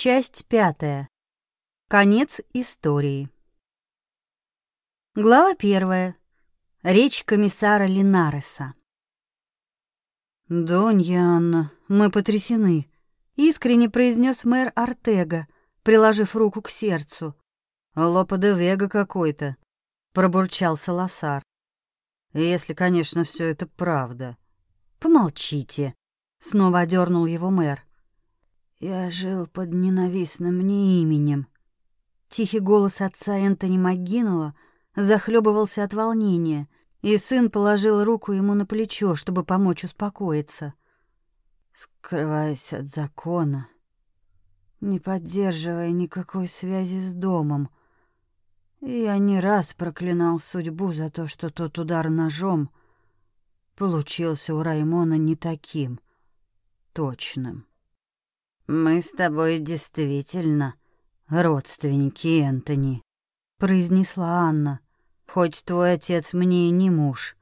Часть пятая. Конец истории. Глава первая. Речь комиссара Линареса. «Донья Анна, мы потрясены», — искренне произнес мэр Артега, приложив руку к сердцу. «Лопа де Вега какой-то», — пробурчал Саласар. «Если, конечно, все это правда». «Помолчите», — снова одернул его мэр. «Я жил под ненавистным мне именем». Тихий голос отца Энтони МакГиннелла захлебывался от волнения, и сын положил руку ему на плечо, чтобы помочь успокоиться. Скрываясь от закона, не поддерживая никакой связи с домом, я не раз проклинал судьбу за то, что тот удар ножом получился у Раймона не таким точным. «Мы с тобой действительно родственники, Энтони», — произнесла Анна. «Хоть твой отец мне и не муж».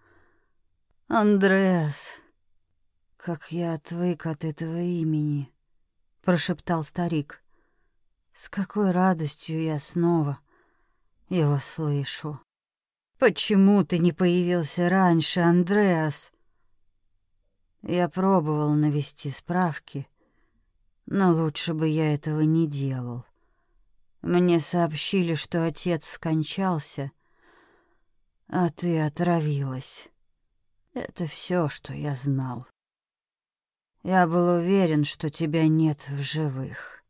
«Андреас, как я отвык от этого имени», — прошептал старик. «С какой радостью я снова его слышу». «Почему ты не появился раньше, Андреас?» Я пробовал навести справки, но лучше бы я этого не делал. Мне сообщили, что отец скончался, а ты отравилась. Это все, что я знал. Я был уверен, что тебя нет в живых.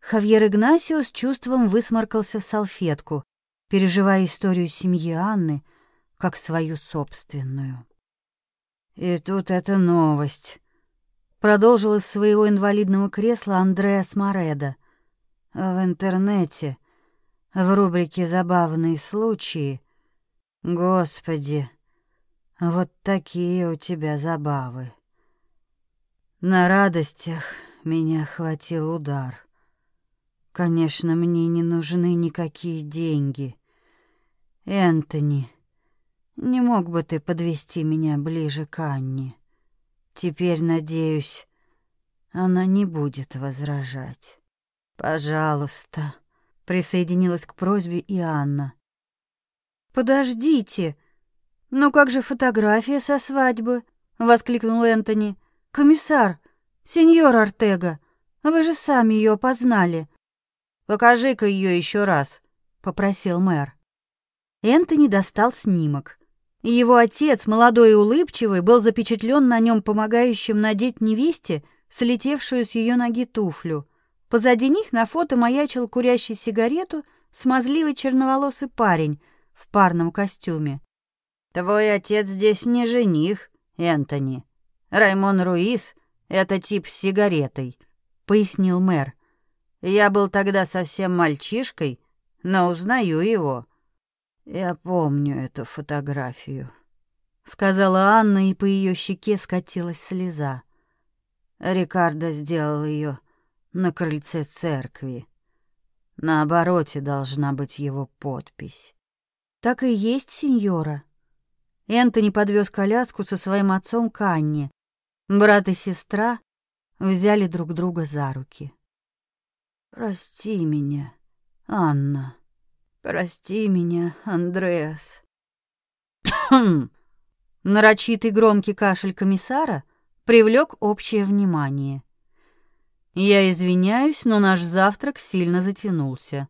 Хавьер с чувством высморкался в салфетку, переживая историю семьи Анны как свою собственную. И тут эта новость продолжил из своего инвалидного кресла Андреас Мореда. В интернете, в рубрике «Забавные случаи», Господи, вот такие у тебя забавы. На радостях меня хватил удар. Конечно, мне не нужны никакие деньги. Энтони, не мог бы ты подвести меня ближе к Анне? Теперь, надеюсь, она не будет возражать. Пожалуйста, присоединилась к просьбе и Анна. Подождите. Ну как же фотография со свадьбы? воскликнул Энтони. Комиссар, сеньор Артега, вы же сами ее опознали. Покажи-ка ее еще раз, попросил мэр. Энтони достал снимок. Его отец, молодой и улыбчивый, был запечатлен на нем помогающим надеть невесте слетевшую с ее ноги туфлю. Позади них на фото маячил курящий сигарету смазливый черноволосый парень в парном костюме. «Твой отец здесь не жених, Энтони. Раймон Руис — это тип с сигаретой», — пояснил мэр. «Я был тогда совсем мальчишкой, но узнаю его». «Я помню эту фотографию», — сказала Анна, и по ее щеке скатилась слеза. Рикардо сделал ее на крыльце церкви. На обороте должна быть его подпись. «Так и есть, сеньора». Энтони подвез коляску со своим отцом к Анне. Брат и сестра взяли друг друга за руки. «Прости меня, Анна», Прости меня, Андреас. Нарочитый громкий кашель комиссара привлек общее внимание. Я извиняюсь, но наш завтрак сильно затянулся.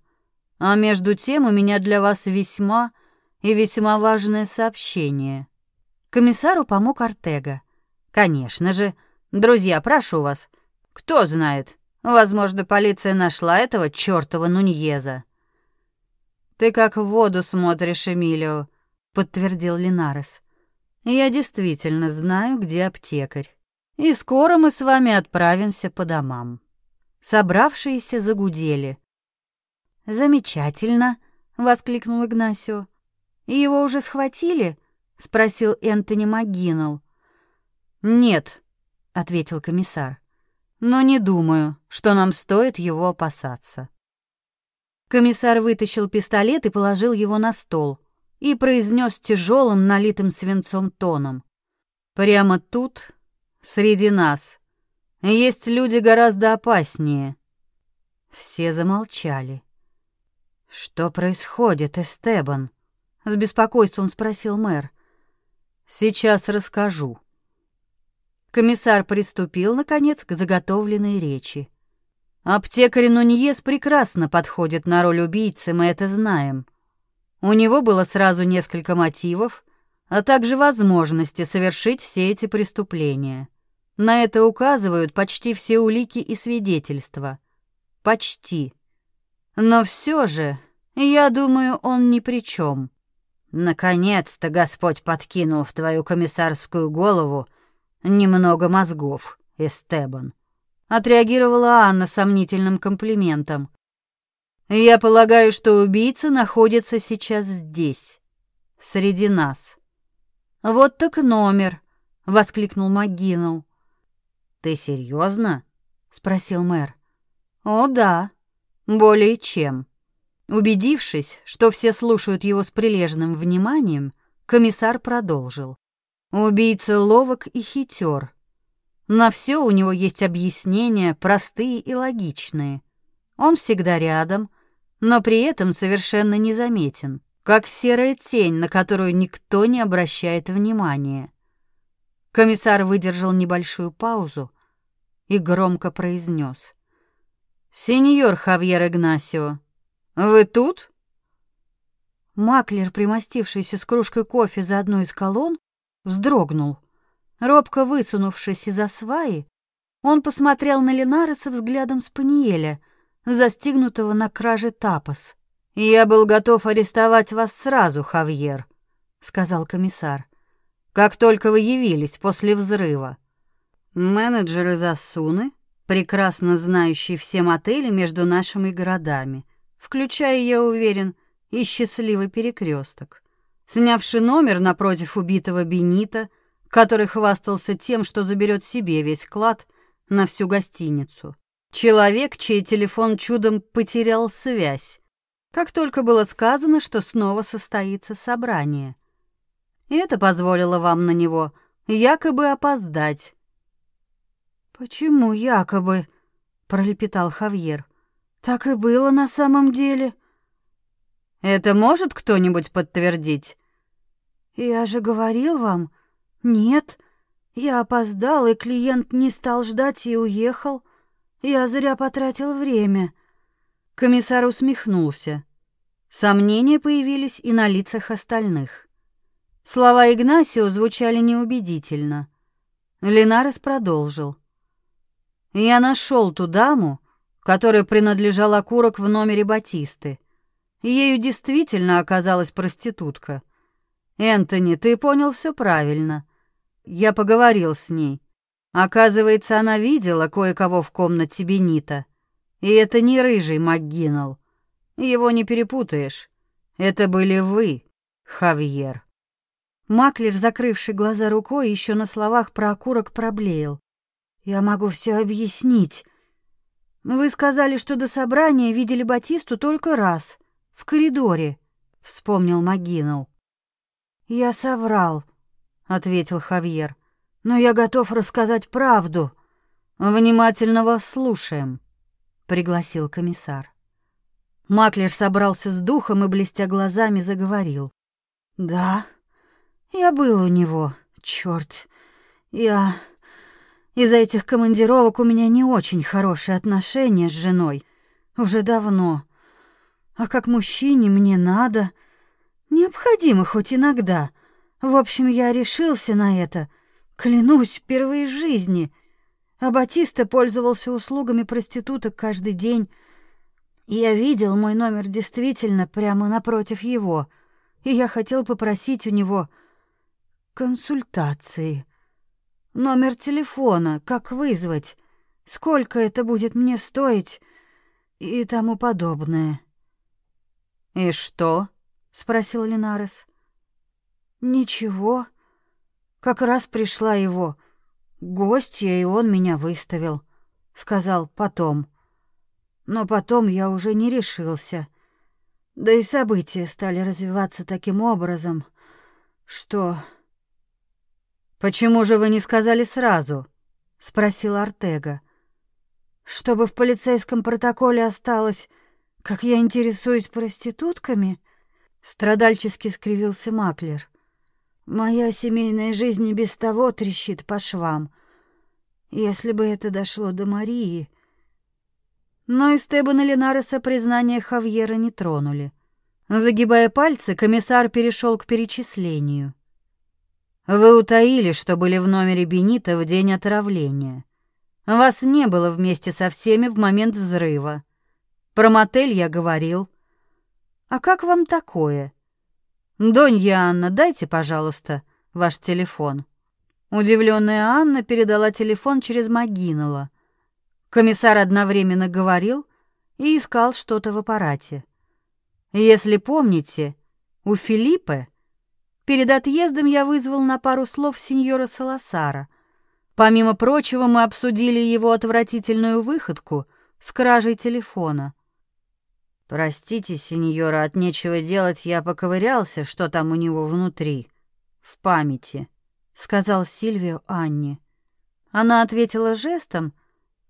А между тем у меня для вас весьма и весьма важное сообщение. Комиссару помог Артега. Конечно же. Друзья, прошу вас. Кто знает, возможно, полиция нашла этого чёртова Нуньеза. «Ты как в воду смотришь, Эмилио», — подтвердил Линарес. «Я действительно знаю, где аптекарь. И скоро мы с вами отправимся по домам». Собравшиеся загудели. «Замечательно», — воскликнул Игнасио. «Его уже схватили?» — спросил Энтони МакГиннелл. «Нет», — ответил комиссар. «Но не думаю, что нам стоит его опасаться». Комиссар вытащил пистолет и положил его на стол и произнес тяжелым, налитым свинцом тоном. «Прямо тут, среди нас, есть люди гораздо опаснее, Все замолчали. «Что происходит, Эстебан?» — с беспокойством спросил мэр. «Сейчас расскажу». Комиссар приступил, наконец, к заготовленной речи. Аптекарь Нуньес прекрасно подходит на роль убийцы, мы это знаем. У него было сразу несколько мотивов, а также возможности совершить все эти преступления. На это указывают почти все улики и свидетельства. Почти. Но все же, я думаю, он ни при чем. Наконец-то Господь подкинул в твою комиссарскую голову немного мозгов, Эстебан. Отреагировала Анна сомнительным комплиментом. Я полагаю, что убийца находится сейчас здесь, среди нас. Вот так номер, воскликнул МакГиннелл. Ты серьезно? спросил мэр. О, да. Более чем. Убедившись, что все слушают его с прилежным вниманием, комиссар продолжил. Убийца ловок и хитер. На все у него есть объяснения, простые и логичные. Он всегда рядом, но при этом совершенно незаметен, как серая тень, на которую никто не обращает внимания. Комиссар выдержал небольшую паузу и громко произнес: «Сеньор Хавьер Игнасио, вы тут?» Маклер, примостившийся с кружкой кофе за одной из колонн, вздрогнул. Робко высунувшись из-за сваи, он посмотрел на Ленареса взглядом Спаниеля, застигнутого на краже тапос. «Я был готов арестовать вас сразу, Хавьер», — сказал комиссар, «как только вы явились после взрыва. Менеджеры Засуны прекрасно знающий все мотели между нашими городами, включая, я уверен, и счастливый перекресток. Снявший номер напротив убитого Бенита, который хвастался тем, что заберет себе весь клад на всю гостиницу. Человек, чей телефон чудом потерял связь, как только было сказано, что снова состоится собрание. И это позволило вам на него якобы опоздать, «Почему якобы?» — пролепетал Хавьер. «Так и было на самом деле». «Это может кто-нибудь подтвердить?» «Я же говорил вам. Нет. Я опоздал, и клиент не стал ждать и уехал. Я зря потратил время». Комиссар усмехнулся. Сомнения появились и на лицах остальных. Слова Игнасио звучали неубедительно. Ленарес продолжил. Я нашел ту даму, которой принадлежал окурок в номере Батисты. Ею действительно оказалась проститутка. Энтони, ты понял все правильно. Я поговорил с ней. Оказывается, она видела кое-кого в комнате Бенита. И это не рыжий МакГиннелл. Его не перепутаешь. Это были вы, Хавьер. Маклер, закрывший глаза рукой, еще на словах про окурок проблеял. Я могу все объяснить. Вы сказали, что до собрания видели Батисту только раз, в коридоре, вспомнил Магинов. Я соврал, ответил Хавьер. Но я готов рассказать правду. Внимательно вас слушаем, пригласил комиссар. Маклер собрался с духом и блестя глазами заговорил. Да, я был у него, черт. Я из-за этих командировок у меня не очень хорошие отношения с женой. Уже давно. А как мужчине мне надо. Необходимо хоть иногда. В общем, я решился на это. Клянусь, впервые в жизни. А Батиста пользовался услугами проституток каждый день. Я видел мой номер действительно прямо напротив его. И я хотел попросить у него консультации. Номер телефона, как вызвать, сколько это будет мне стоить и тому подобное. «И что?» — спросил Линарес. «Ничего. Как раз пришла его гостья, и он меня выставил. Сказал потом. Но потом я уже не решился. Да и события стали развиваться таким образом, что «Почему же вы не сказали сразу?» — спросил Артега. Чтобы в полицейском протоколе осталось, как я интересуюсь проститутками? Страдальчески скривился Маклер. Моя семейная жизнь и без того трещит по швам. Если бы это дошло до Марии... Но Эстебана Ленареса признания Хавьера не тронули. Загибая пальцы, комиссар перешел к перечислению. «Вы утаили, что были в номере Бенита в день отравления. Вас не было вместе со всеми в момент взрыва. Про мотель я говорил. А как вам такое? Донья Анна, дайте, пожалуйста, ваш телефон». Удивленная Анна передала телефон через Магинала. Комиссар одновременно говорил и искал что-то в аппарате. Если помните, у Филиппа перед отъездом я вызвал на пару слов сеньора Саласара. Помимо прочего, мы обсудили его отвратительную выходку с кражей телефона. Простите, сеньора, от нечего делать я поковырялся, что там у него внутри, в памяти сказал Сильвио Анне. Она ответила жестом,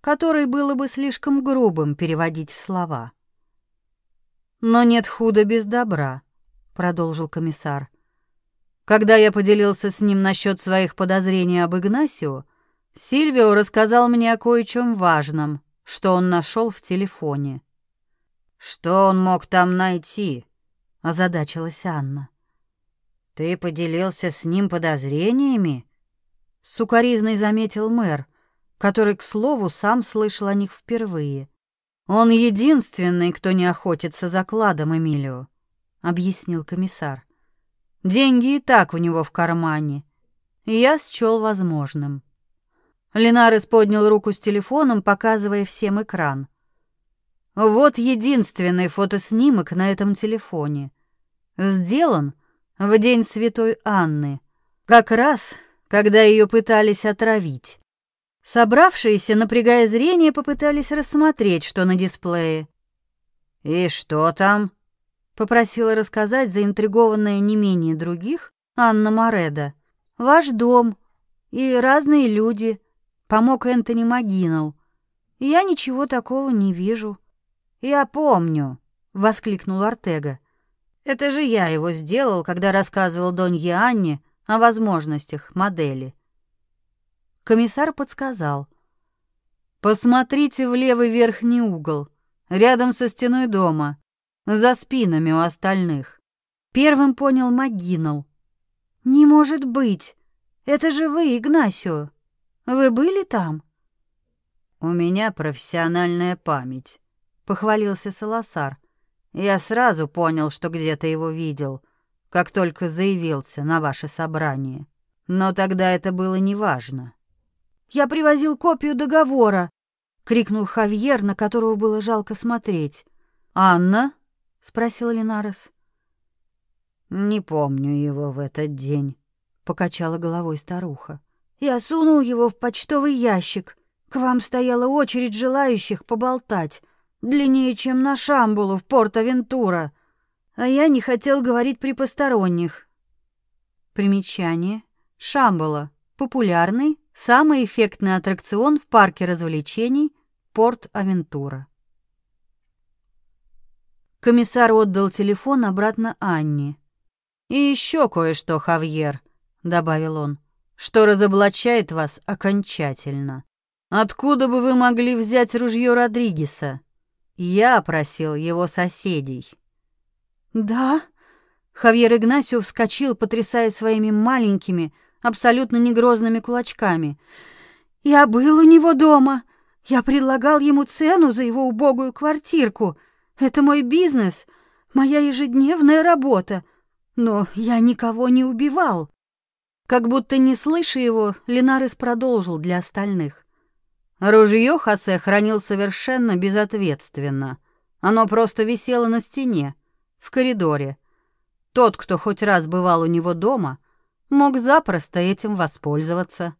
который было бы слишком грубым переводить в слова. Но нет худа без добра, продолжил комиссар. Когда я поделился с ним насчет своих подозрений об Игнасио, Сильвио рассказал мне о кое-чем важном, что он нашел в телефоне. Что он мог там найти? озадачилась Анна. Ты поделился с ним подозрениями? Сукаризный заметил мэр, который, к слову, сам слышал о них впервые. Он единственный, кто не охотится за кладом Эмилио, объяснил комиссар. Деньги и так у него в кармане. Я счел возможным. Ленарес поднял руку с телефоном, показывая всем экран. Вот единственный фотоснимок на этом телефоне. Сделан в день Святой Анны, как раз, когда ее пытались отравить. Собравшиеся, напрягая зрение, попытались рассмотреть, что на дисплее. «И что там?» — попросила рассказать заинтригованная не менее других Анна Мореда. «Ваш дом и разные люди», — помог Энтони Магинал. «Я ничего такого не вижу». «Я помню», — воскликнул Артега. Это же я его сделал, когда рассказывал Донье Анне о возможностях модели. Комиссар подсказал. Посмотрите в левый верхний угол, рядом со стеной дома, за спинами у остальных. Первым понял Магинал. Не может быть. Это же вы, Игнасио. Вы были там? У меня профессиональная память, похвалился Саласар. Я сразу понял, что где-то его видел, как только заявился на ваше собрание. Но тогда это было неважно. Я привозил копию договора, крикнул Хавьер, на которого было жалко смотреть. Анна, спросил Линарес. Не помню его в этот день, покачала головой старуха. Я сунул его в почтовый ящик. К вам стояла очередь желающих поболтать длиннее, чем на Шамбулу в Порт-Авентура, а я не хотел говорить при посторонних. Примечание. Шамбула — популярный, самый эффектный аттракцион в парке развлечений Порт-Авентура. Комиссар отдал телефон обратно Анне. «И еще кое-что, Хавьер», — добавил он, — «что разоблачает вас окончательно. Откуда бы вы могли взять ружье Родригеса?» Я просил его соседей. Да? Хавьер Игнасио вскочил, потрясая своими маленькими, абсолютно негрозными кулачками. Я был у него дома. Я предлагал ему цену за его убогую квартирку. Это мой бизнес, моя ежедневная работа. Но я никого не убивал. Как будто не слыша его, Ленарес продолжил для остальных. Ружье Хосе хранил совершенно безответственно. Оно просто висело на стене, в коридоре. Тот, кто хоть раз бывал у него дома, мог запросто этим воспользоваться.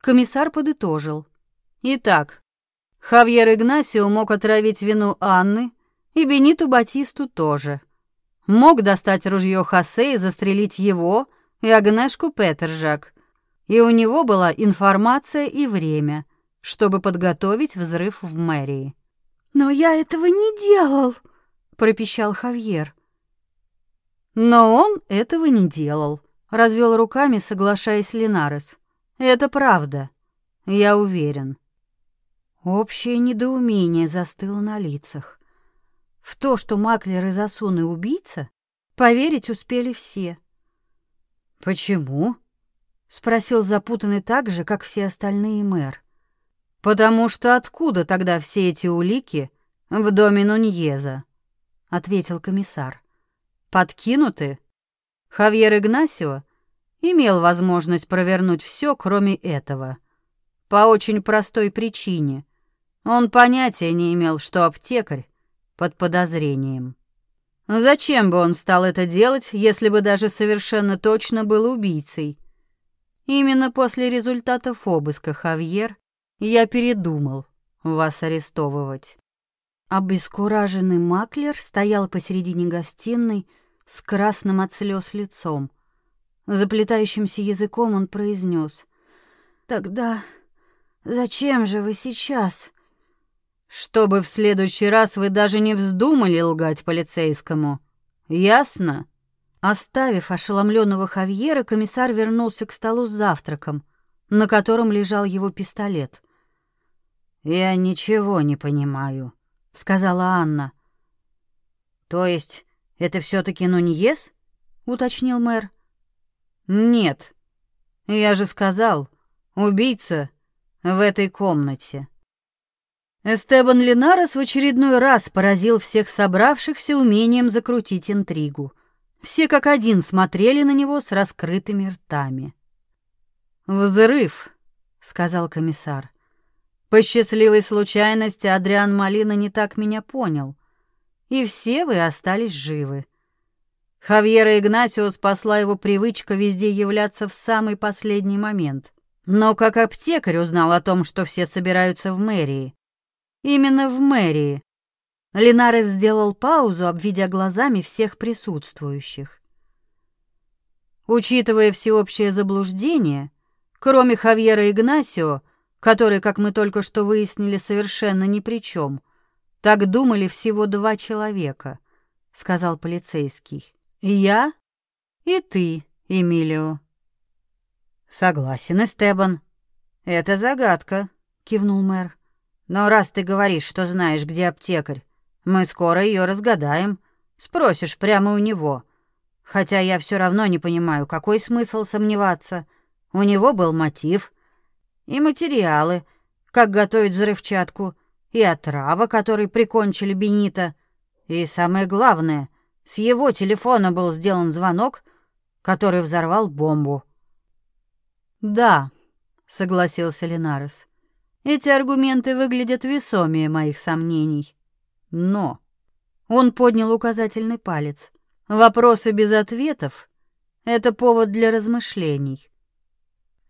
Комиссар подытожил. Итак, Хавьер Игнасио мог отравить вину Анны, и Бениту Батисту тоже. Мог достать ружье Хосе и застрелить его и Агнешку Петержак. И у него была информация и время — чтобы подготовить взрыв в мэрии. «Но я этого не делал!» — пропищал Хавьер. «Но он этого не делал», — развел руками, соглашаясь Линарес. «Это правда. Я уверен». Общее недоумение застыло на лицах. В то, что Маклер и Засун и убийца, поверить успели все. «Почему?» — спросил запутанный так же, как все остальные мэр. «Потому что откуда тогда все эти улики в доме Нуньеза?» — ответил комиссар. «Подкинуты? Хавьер Игнасио имел возможность провернуть все, кроме этого. По очень простой причине. Он понятия не имел, что аптекарь под подозрением. Зачем бы он стал это делать, если бы даже совершенно точно был убийцей? Именно после результатов обыска Хавьер я передумал вас арестовывать. Обескураженный маклер стоял посередине гостиной с красным от слез лицом. Заплетающимся языком он произнес: "Тогда зачем же вы сейчас?" "Чтобы в следующий раз вы даже не вздумали лгать полицейскому. Ясно?" Оставив ошеломленного Хавьера, комиссар вернулся к столу с завтраком, на котором лежал его пистолет. «Я ничего не понимаю», — сказала Анна. «То есть это все таки Нуньес?» — уточнил мэр. «Нет. Я же сказал, убийца в этой комнате». Эстебан Линарес в очередной раз поразил всех собравшихся умением закрутить интригу. Все как один смотрели на него с раскрытыми ртами. «Взрыв», — сказал комиссар. По счастливой случайности Адриан Малина не так меня понял, и все вы остались живы. Хавьера Игнасио спасла его привычка везде являться в самый последний момент. Но как аптекарь узнал о том, что все собираются в мэрии. Именно в мэрии. Линарес сделал паузу, обведя глазами всех присутствующих. Учитывая всеобщее заблуждение, кроме Хавьера Игнасио, который, как мы только что выяснили, совершенно ни при чем. Так думали всего два человека, сказал полицейский. Я и ты, Эмилио. Согласен, Эстебан. Это загадка, кивнул мэр. Но раз ты говоришь, что знаешь, где аптекарь, мы скоро ее разгадаем. Спросишь прямо у него. Хотя я все равно не понимаю, какой смысл сомневаться. У него был мотив — и материалы, как готовить взрывчатку, и отрава, которой прикончили Бенита. И самое главное, с его телефона был сделан звонок, который взорвал бомбу. «Да», — согласился Ленарес, — «эти аргументы выглядят весомее моих сомнений. Но...» Он поднял указательный палец. «Вопросы без ответов — это повод для размышлений.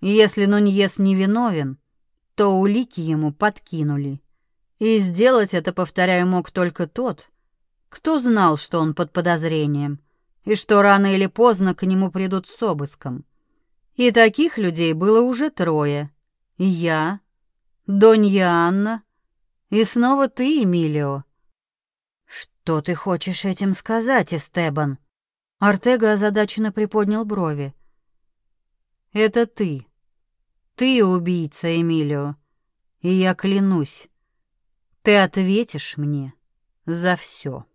Если Нуньес невиновен, то улики ему подкинули. И сделать это, повторяю, мог только тот, кто знал, что он под подозрением, и что рано или поздно к нему придут с обыском. И таких людей было уже трое. Я, Донья Анна и снова ты, Эмилио. Что ты хочешь этим сказать, Эстебан? Артега озадаченно приподнял брови. Это ты. Ты убийца, Эмилио, и я клянусь, ты ответишь мне за все.